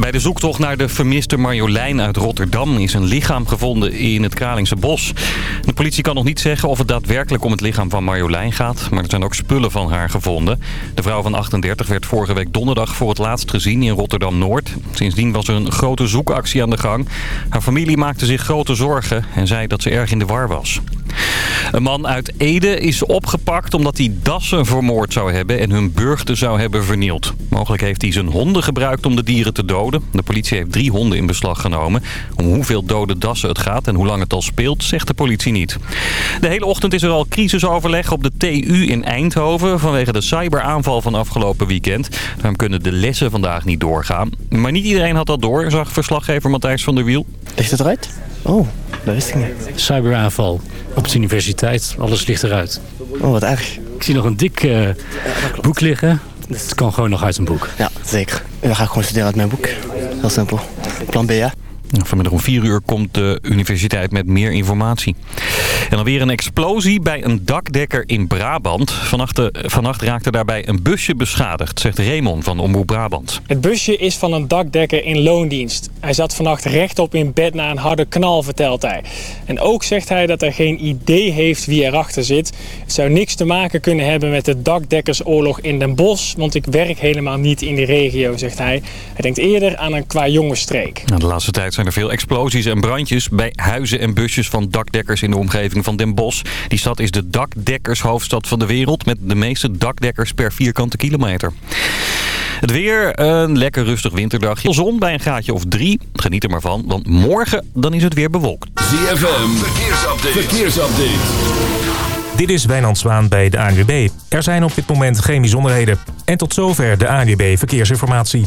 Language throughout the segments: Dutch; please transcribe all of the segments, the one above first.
Bij de zoektocht naar de vermiste Marjolein uit Rotterdam is een lichaam gevonden in het Kralingse bos. De politie kan nog niet zeggen of het daadwerkelijk om het lichaam van Marjolein gaat, maar er zijn ook spullen van haar gevonden. De vrouw van 38 werd vorige week donderdag voor het laatst gezien in Rotterdam-Noord. Sindsdien was er een grote zoekactie aan de gang. Haar familie maakte zich grote zorgen en zei dat ze erg in de war was. Een man uit Ede is opgepakt omdat hij dassen vermoord zou hebben en hun burchten zou hebben vernield. Mogelijk heeft hij zijn honden gebruikt om de dieren te doden. De politie heeft drie honden in beslag genomen. Om hoeveel dode dassen het gaat en hoe lang het al speelt, zegt de politie niet. De hele ochtend is er al crisisoverleg op de TU in Eindhoven vanwege de cyberaanval van afgelopen weekend. Daarom kunnen de lessen vandaag niet doorgaan. Maar niet iedereen had dat door, zag verslaggever Matthijs van der Wiel. Ligt het eruit? Oh, dat wist ik niet. Cyberaanval op de universiteit. Alles ligt eruit. Oh, wat erg. Ik zie nog een dik eh, boek liggen. Het kan gewoon nog uit een boek. Ja, zeker. En dan ga ik gewoon studeren uit mijn boek. Heel simpel. Plan B, ja. Vanmiddag om 4 uur komt de universiteit met meer informatie. En dan weer een explosie bij een dakdekker in Brabant. Vannacht, vannacht raakte daarbij een busje beschadigd, zegt Raymond van Omroep Brabant. Het busje is van een dakdekker in loondienst. Hij zat vannacht rechtop in bed na een harde knal, vertelt hij. En ook zegt hij dat hij geen idee heeft wie erachter zit. Het zou niks te maken kunnen hebben met de dakdekkersoorlog in Den Bosch... want ik werk helemaal niet in die regio, zegt hij. Hij denkt eerder aan een qua jongensstreek. De laatste tijd zijn er veel explosies en brandjes bij huizen en busjes van dakdekkers in de omgeving van Den Bosch. Die stad is de dakdekkershoofdstad van de wereld met de meeste dakdekkers per vierkante kilometer. Het weer, een lekker rustig winterdagje. Zon bij een graadje of drie. Geniet er maar van, want morgen dan is het weer bewolkt. ZFM, verkeersupdate. verkeersupdate. Dit is Wijnand Zwaan bij de ANWB. Er zijn op dit moment geen bijzonderheden. En tot zover de ANWB Verkeersinformatie.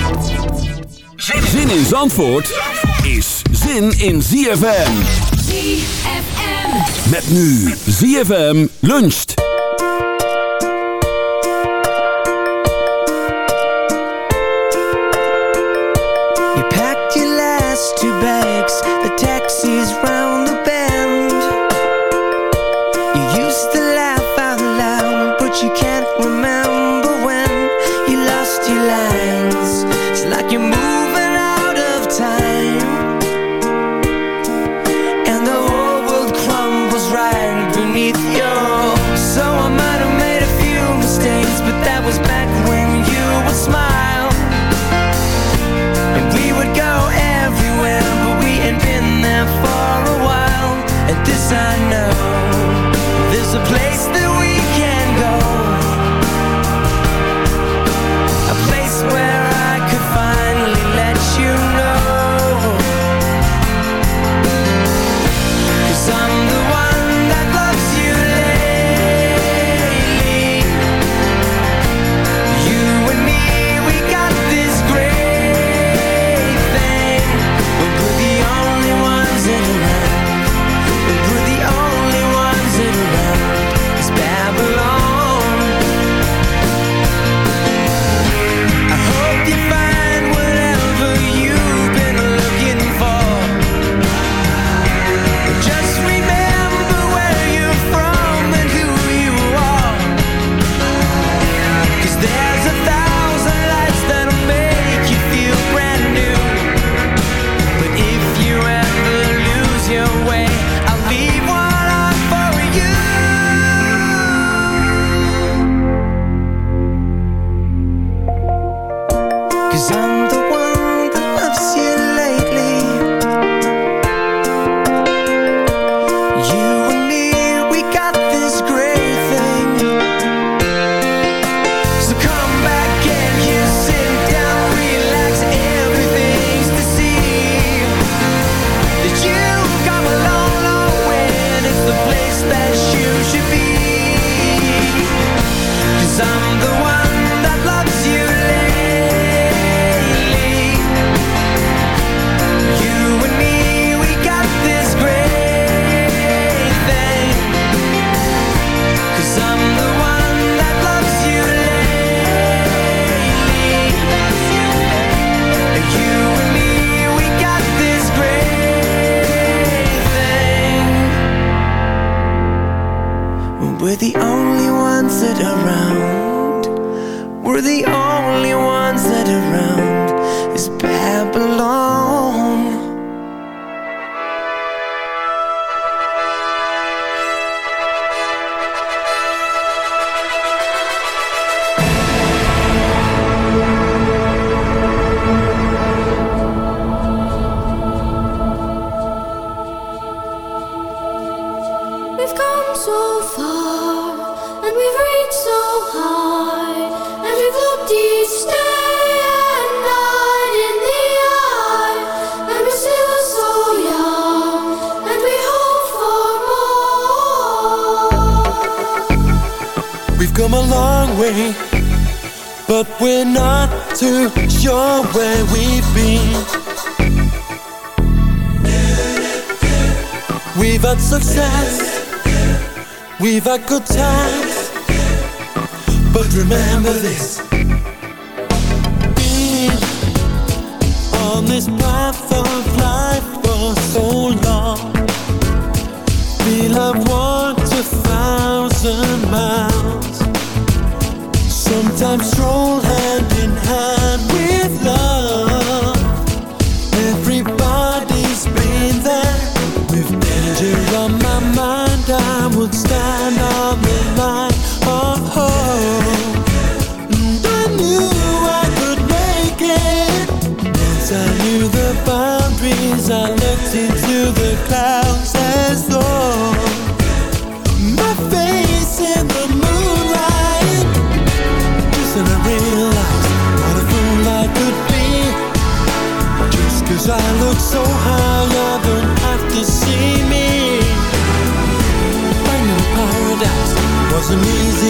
Zin in Zandvoort is zin in ZFM. ZFM. Met nu ZFM luncht. You packed your last two bags, the taxi's round good time.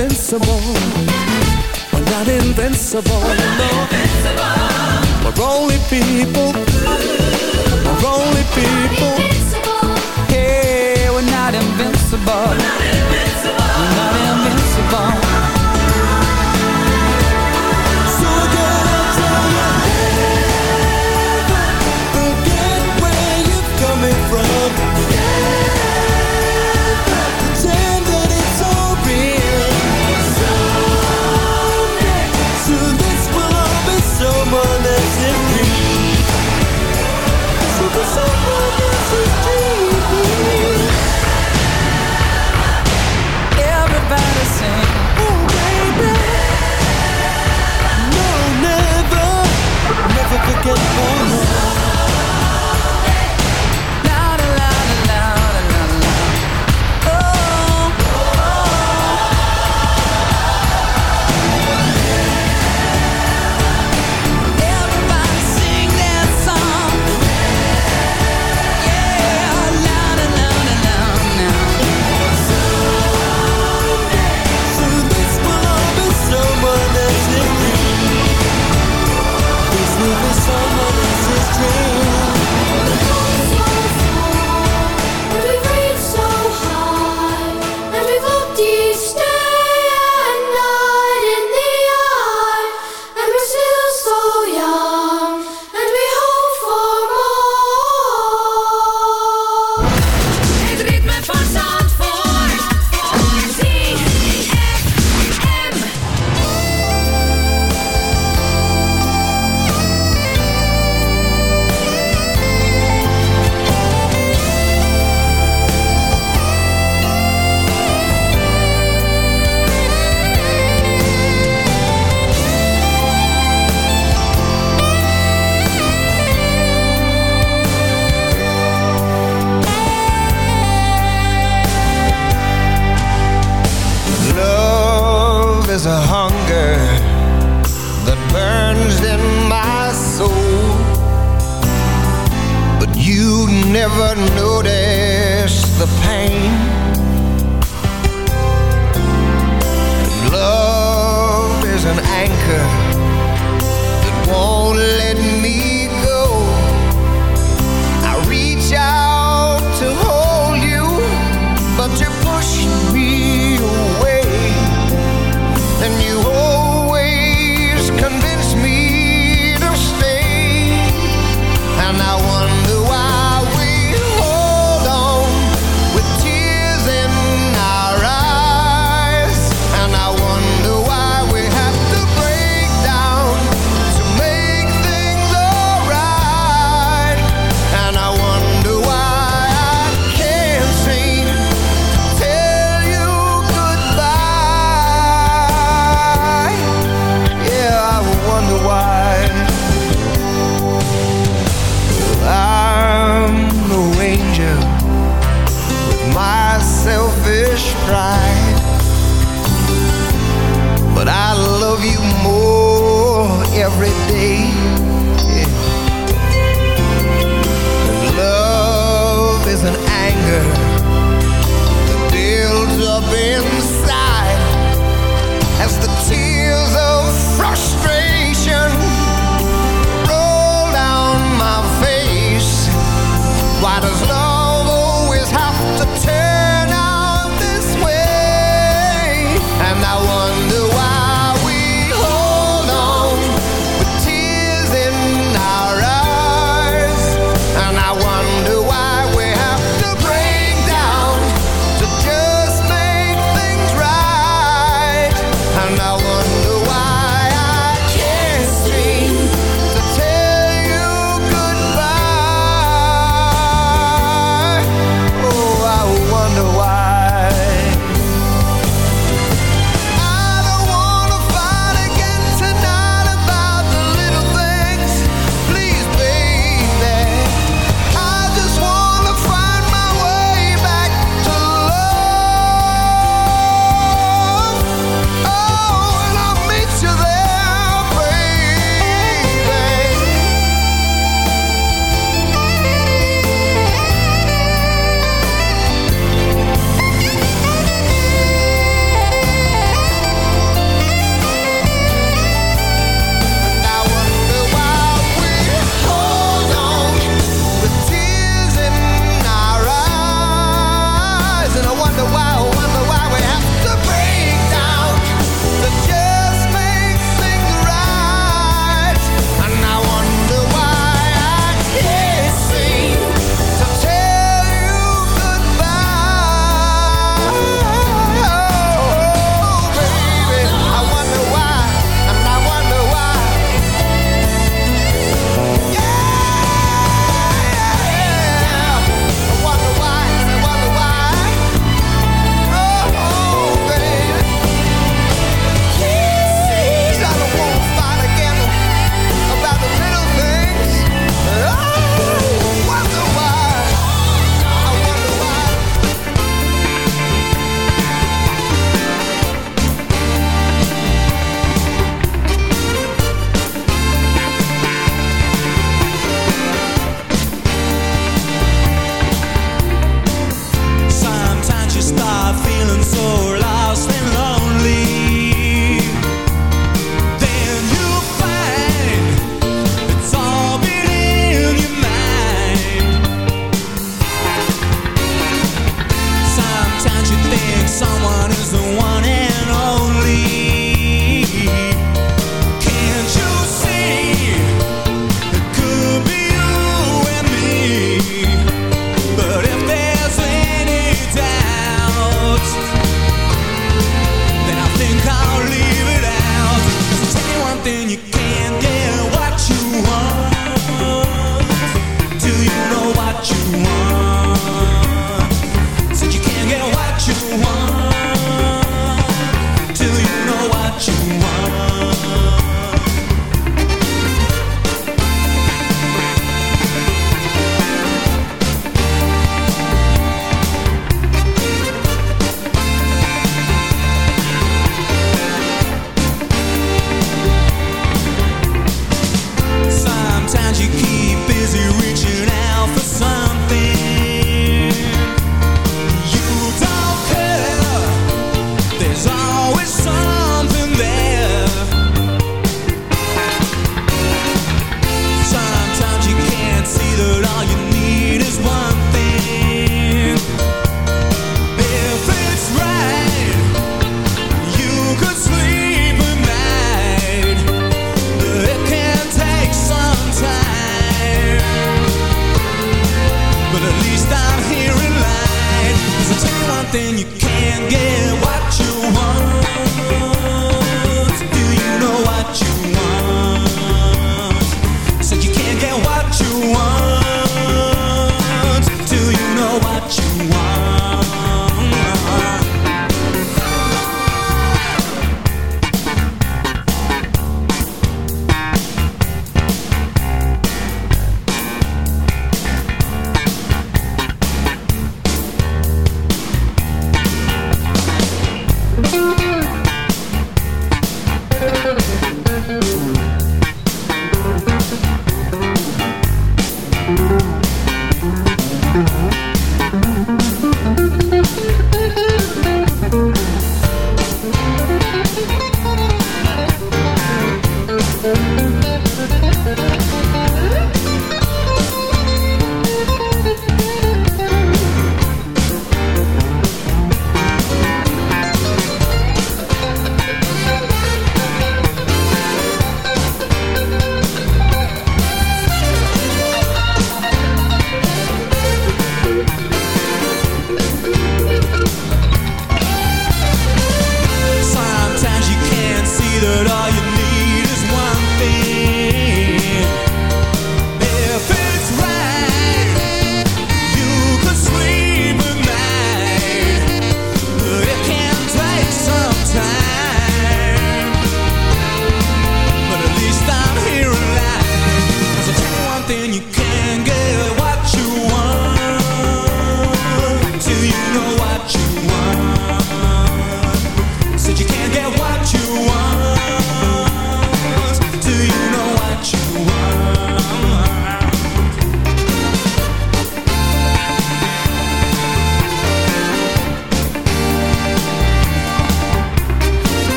invincible. We're not invincible. We're, not invincible. we're only people. We're only people. We're yeah. We're not invincible.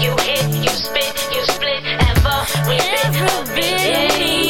You hit, you spit, you split, ever, repeat, every been.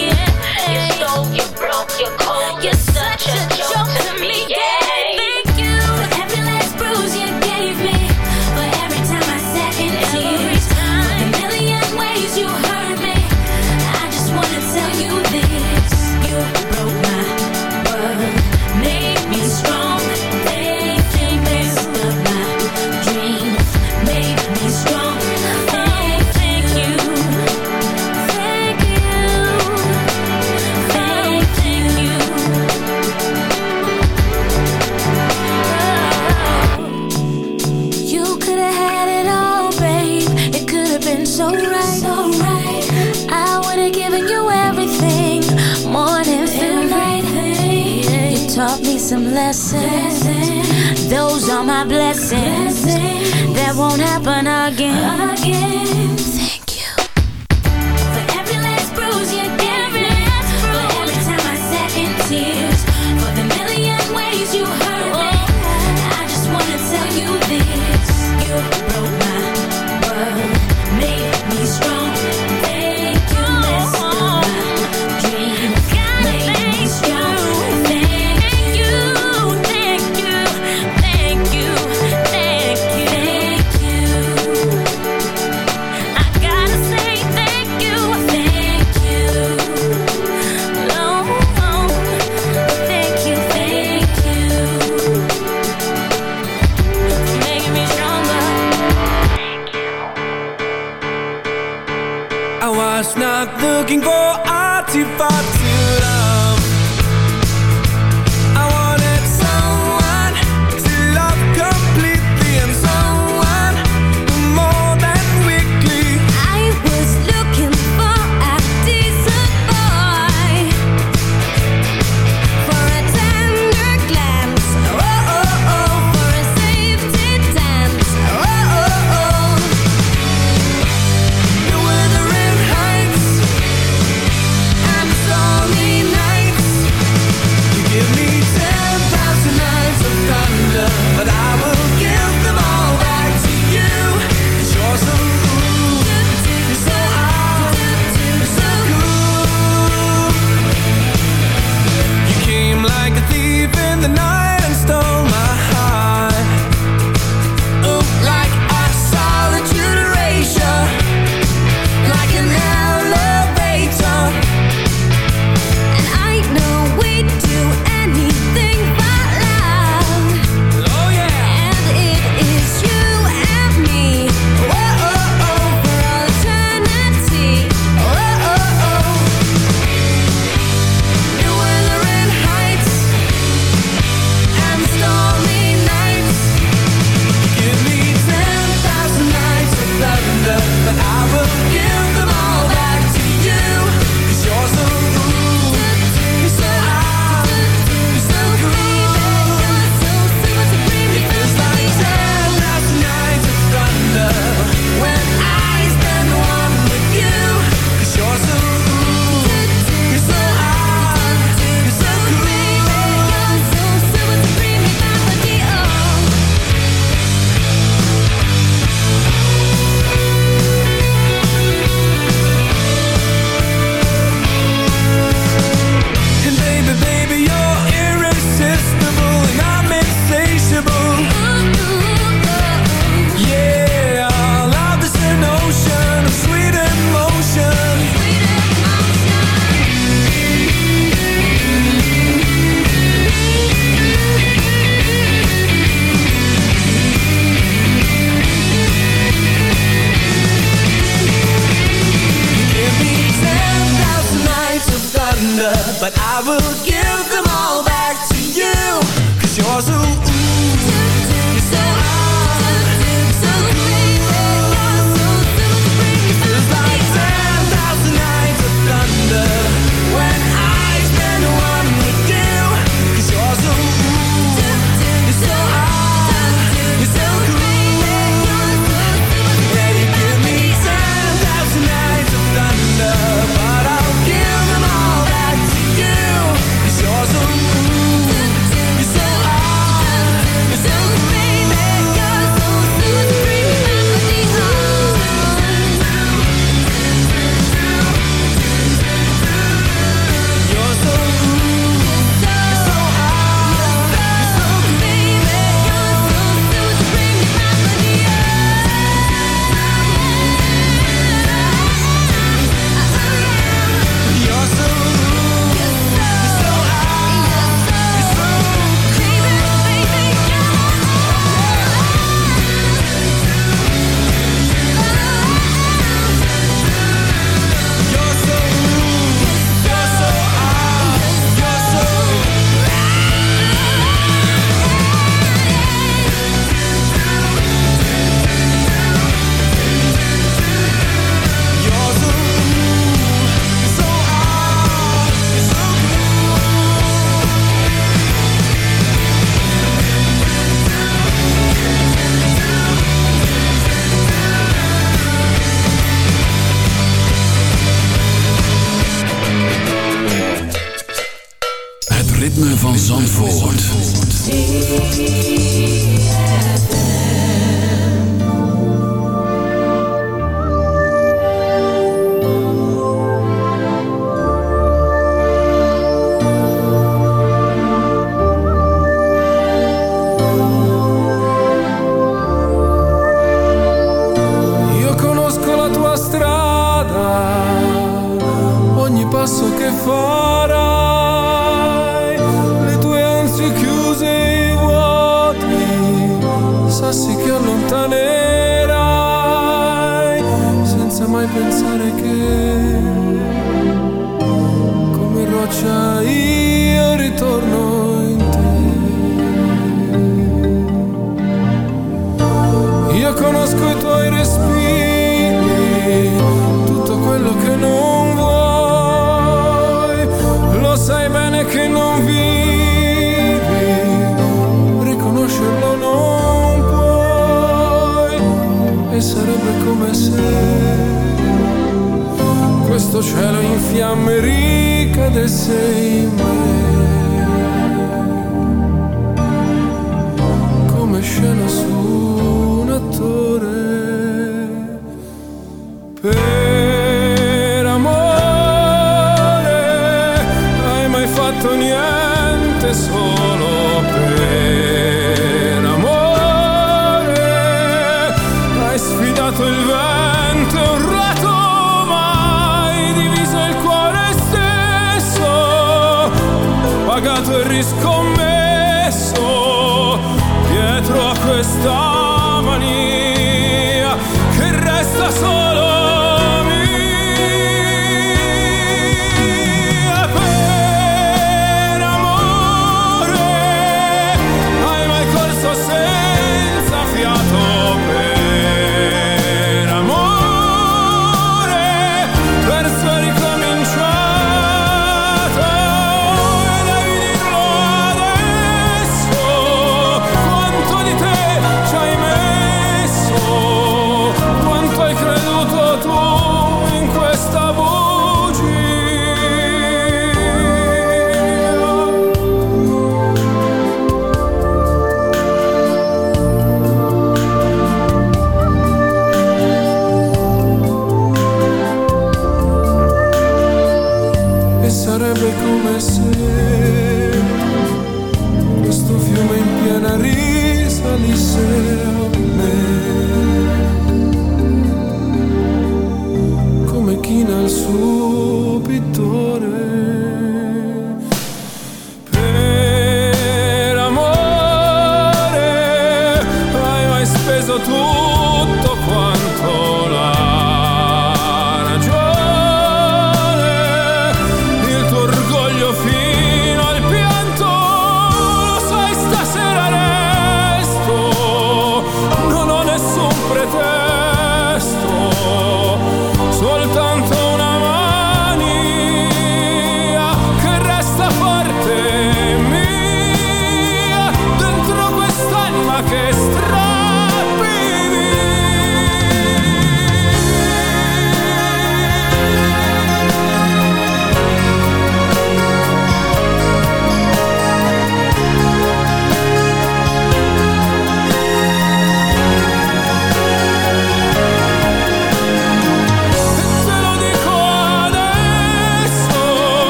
Those are my blessings. blessings. That won't happen again. again. esiste solo per amore. Hai sfidato il vento, urlato, ma hai diviso il cuore stesso, pagato e riscommesso dietro a questa